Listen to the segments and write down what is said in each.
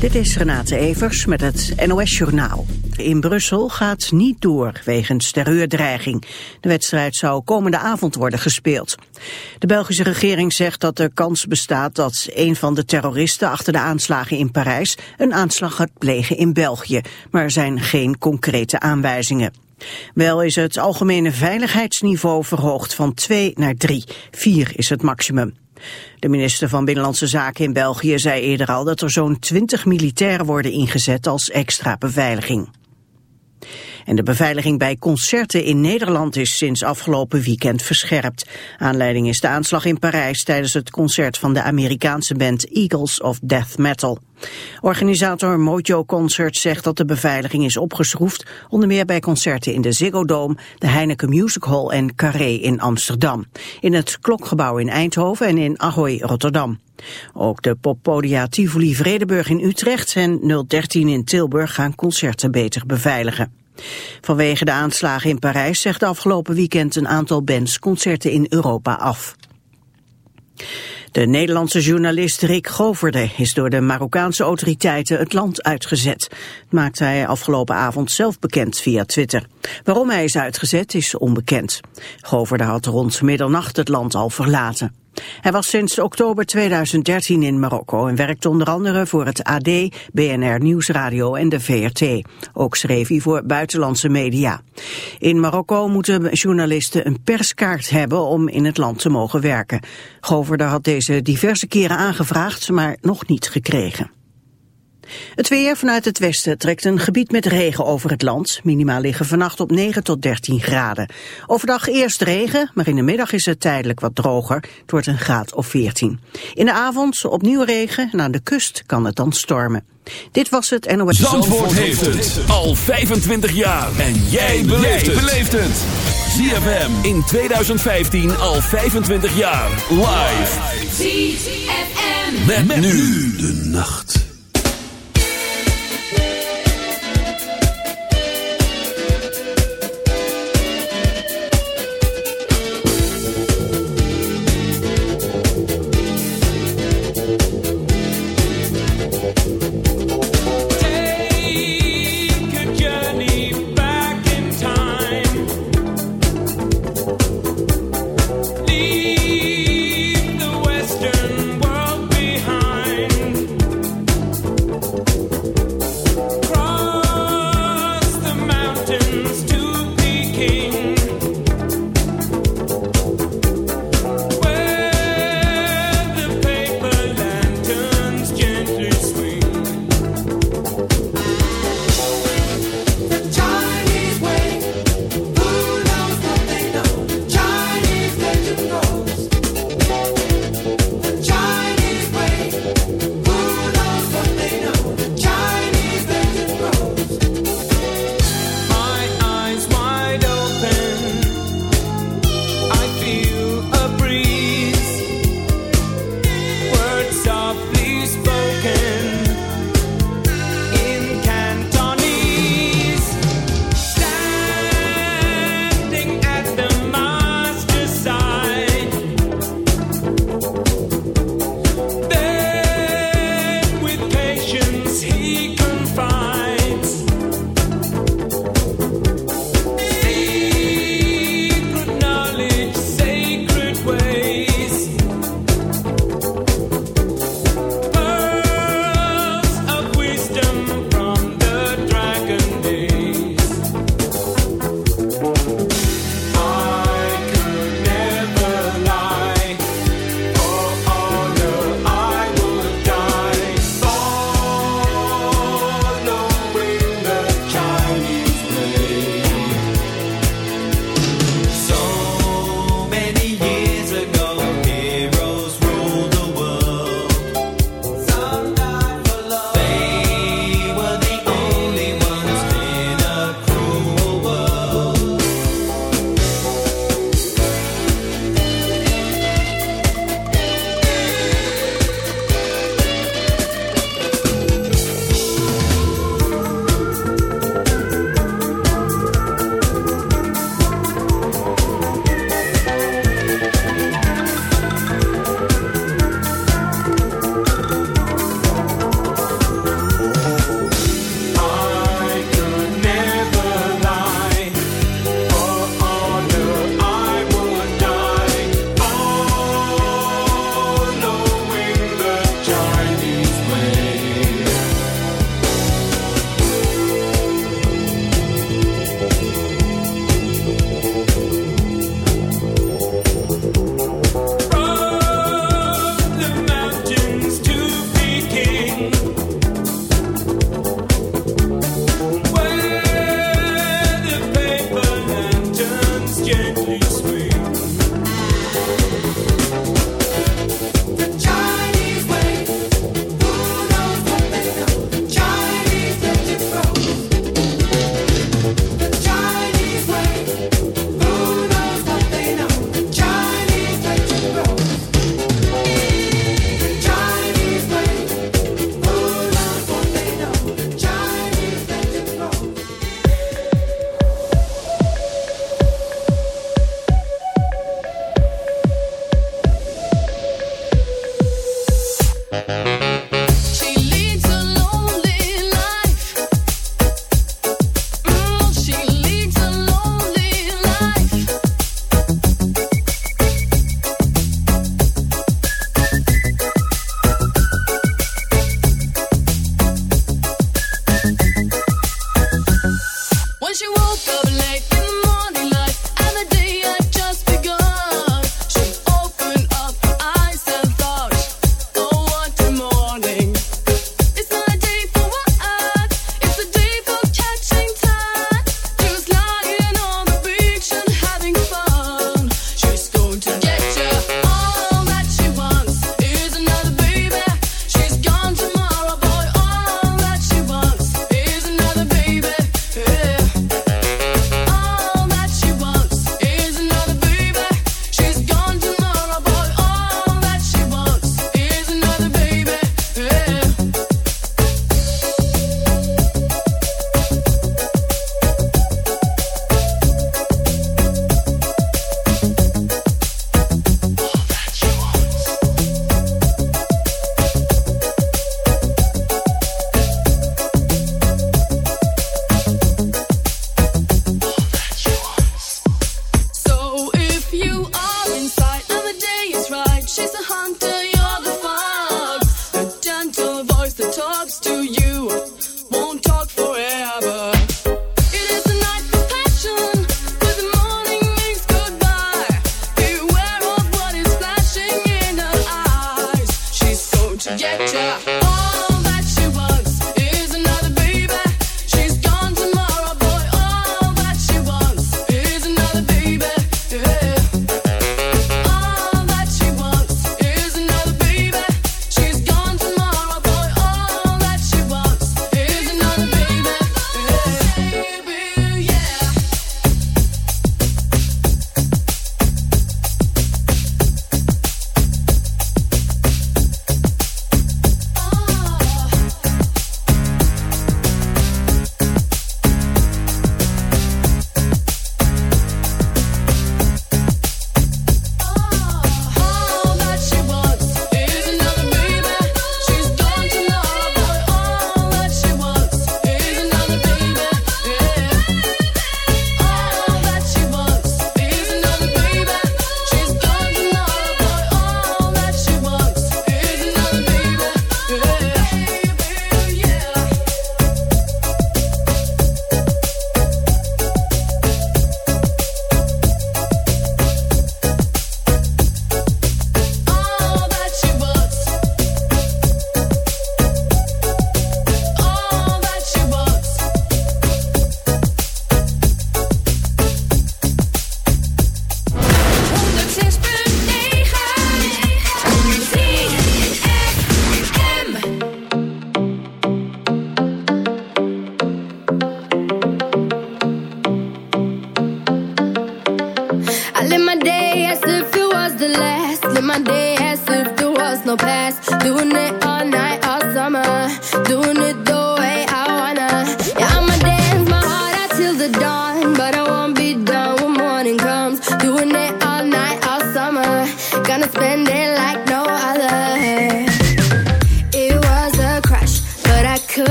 Dit is Renate Evers met het NOS Journaal. In Brussel gaat niet door wegens terreurdreiging. De wedstrijd zou komende avond worden gespeeld. De Belgische regering zegt dat er kans bestaat dat een van de terroristen achter de aanslagen in Parijs een aanslag gaat plegen in België. Maar er zijn geen concrete aanwijzingen. Wel is het algemene veiligheidsniveau verhoogd van 2 naar 3. 4 is het maximum. De minister van Binnenlandse Zaken in België zei eerder al dat er zo'n 20 militairen worden ingezet als extra beveiliging. En de beveiliging bij concerten in Nederland is sinds afgelopen weekend verscherpt. Aanleiding is de aanslag in Parijs tijdens het concert van de Amerikaanse band Eagles of Death Metal. Organisator Mojo Concert zegt dat de beveiliging is opgeschroefd, onder meer bij concerten in de Ziggo Dome, de Heineken Music Hall en Carré in Amsterdam, in het Klokgebouw in Eindhoven en in Ahoy Rotterdam. Ook de poppodia Tivoli Vredeburg in Utrecht en 013 in Tilburg gaan concerten beter beveiligen. Vanwege de aanslagen in Parijs zegt afgelopen weekend een aantal bands concerten in Europa af. De Nederlandse journalist Rick Goverde is door de Marokkaanse autoriteiten het land uitgezet. Maakte hij afgelopen avond zelf bekend via Twitter. Waarom hij is uitgezet is onbekend. Goverde had rond middernacht het land al verlaten. Hij was sinds oktober 2013 in Marokko en werkte onder andere voor het AD, BNR Nieuwsradio en de VRT. Ook schreef hij voor buitenlandse media. In Marokko moeten journalisten een perskaart hebben om in het land te mogen werken. Goverde had deze diverse keren aangevraagd, maar nog niet gekregen. Het weer vanuit het westen trekt een gebied met regen over het land. Minimaal liggen vannacht op 9 tot 13 graden. Overdag eerst regen, maar in de middag is het tijdelijk wat droger. Het wordt een graad of 14. In de avond opnieuw regen en aan de kust kan het dan stormen. Dit was het NOS. Zandvoort, Zandvoort heeft het al 25 jaar. En jij beleeft het. ZFM in 2015 al 25 jaar. Live. ZFM. met nu de nacht.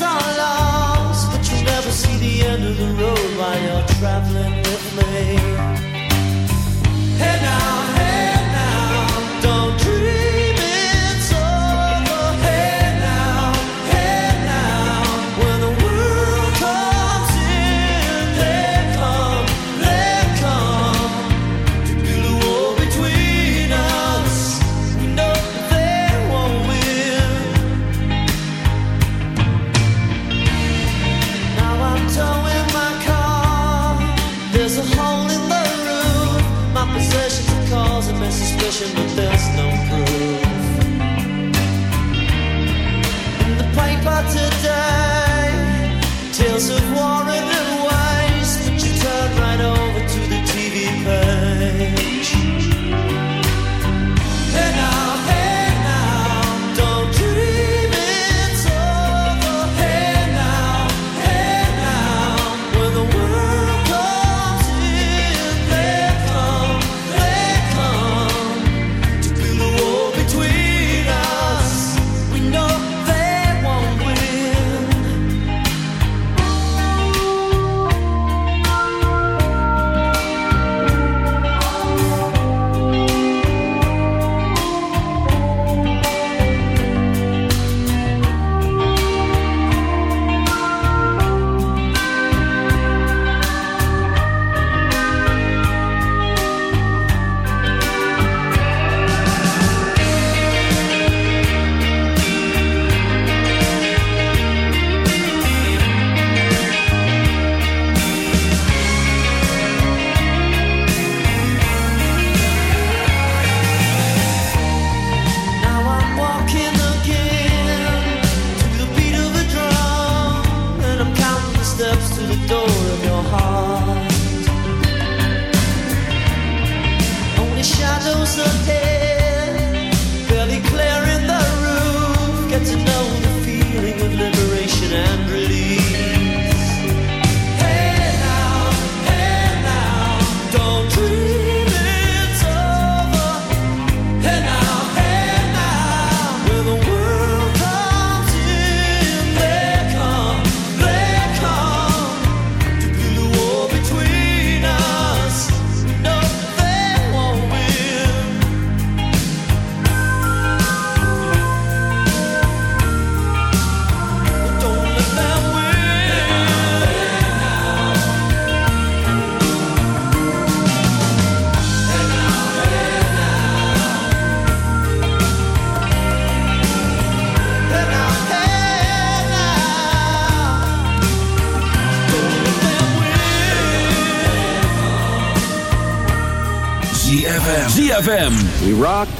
is all lost, but you never see the end of the road while you're traveling with me.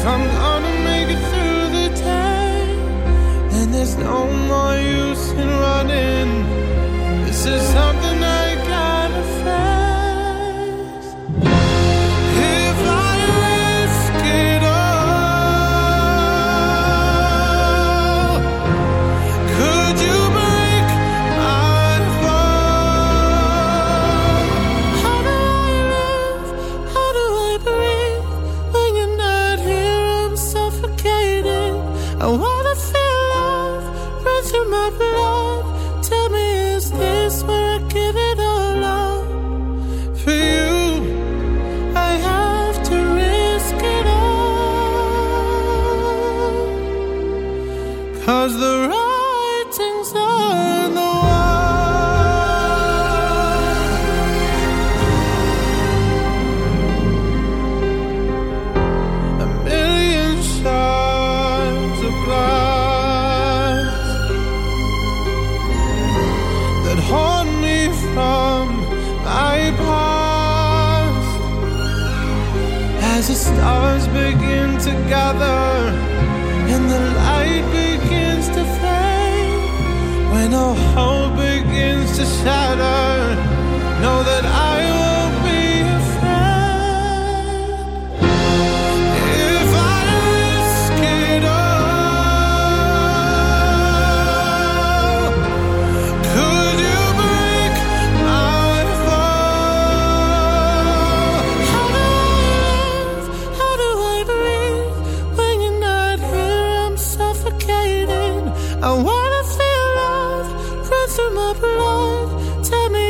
If I'm gonna make it through the day, then there's no more use in running. This is something. Tell me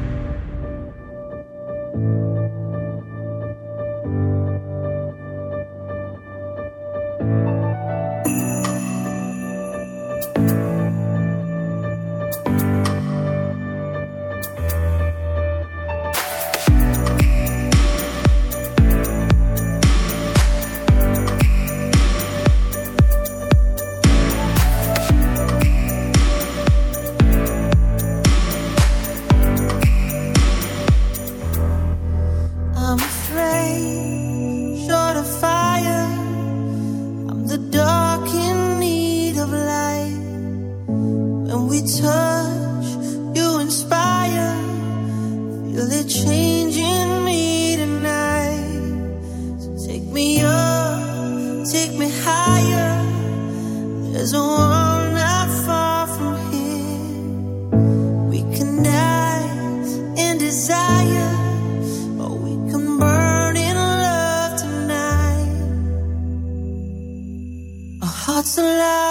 so loud.